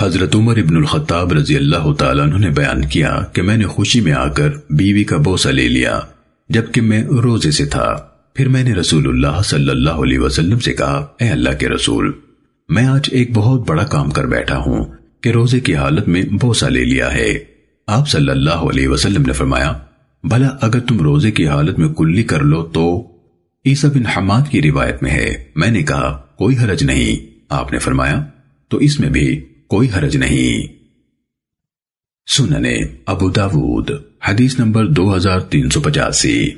حضرت عمر ابن الخطاب رضی اللہ تعالیٰ عنہ نے بیان کیا کہ میں نے خوشی میں آ کر بیوی کا بوسہ لے لیا، جبکہ میں روزے سے تھا۔ پھر میں نے رسول اللہ صلی اللہ علیہ وسلم سے کہا، اے اللہ کے رسول، میں آج ایک بہت بڑا کام کر بیٹھا ہوں کہ روزے کی حالت میں بوسہ لے لیا ہے۔ آپ صلی اللہ علیہ وسلم نے فرمایا، بھلا اگر تم روزے کی حالت میں کلی کر لو تو عیسیٰ بن حماد کی روایت میں ہے۔ میں نے کہا، کوئی حرج نہیں۔ آپ نے فرمایا، تو اس میں بھی کوئی حرج نہیں۔ سننے ابو داود حدیث نمبر دو ہزار تین سو پچاسی۔